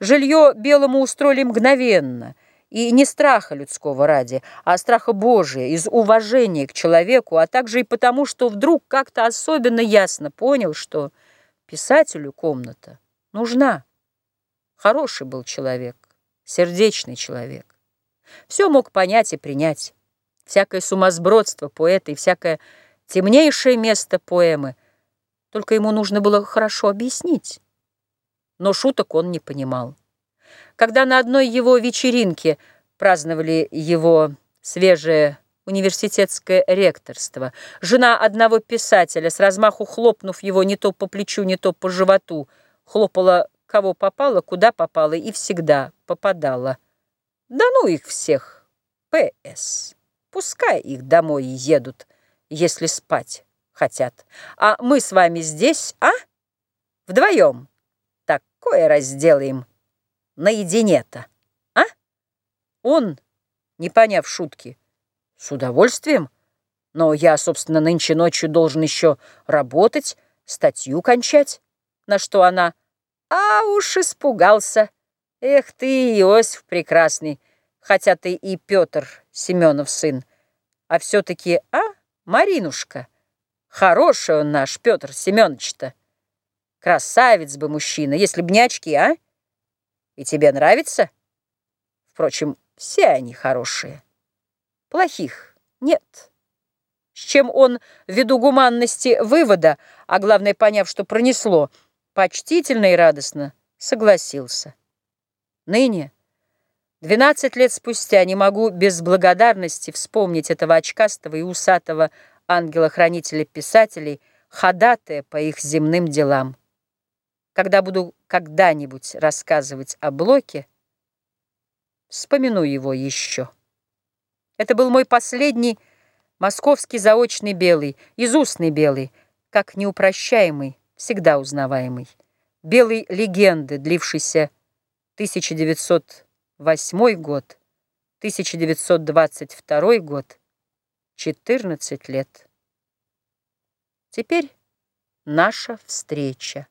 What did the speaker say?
Жилье белому устроили мгновенно, и не страха людского ради, а страха Божия, из уважения к человеку, а также и потому, что вдруг как-то особенно ясно понял, что писателю комната нужна. Хороший был человек, сердечный человек. Все мог понять и принять. Всякое сумасбродство поэта и всякое темнейшее место поэмы. Только ему нужно было хорошо объяснить. Но шуток он не понимал. Когда на одной его вечеринке праздновали его свежее университетское ректорство, жена одного писателя, с размаху хлопнув его не то по плечу, не то по животу, хлопала кого попало, куда попало и всегда попадала. Да ну их всех, П.С. Пускай их домой едут, если спать хотят. А мы с вами здесь, а? Вдвоем. Такое разделаем наедине-то, а? Он, не поняв шутки, с удовольствием, но я, собственно, нынче ночью должен еще работать, статью кончать, на что она а уж испугался. Эх ты, Иосиф прекрасный, хотя ты и Петр Семенов сын. А все-таки, а, Маринушка, хороший он наш, Петр Семенович-то. Красавец бы мужчина, если б не очки, а? И тебе нравится? Впрочем, все они хорошие. Плохих нет. С чем он, ввиду гуманности вывода, а главное, поняв, что пронесло, — почтительно и радостно согласился. Ныне, двенадцать лет спустя, не могу без благодарности вспомнить этого очкастого и усатого ангела-хранителя писателей, ходатая по их земным делам. Когда буду когда-нибудь рассказывать о Блоке, вспомяну его еще. Это был мой последний московский заочный белый, изустный белый, как неупрощаемый, всегда узнаваемый, белой легенды, длившейся 1908 год, 1922 год, 14 лет. Теперь наша встреча.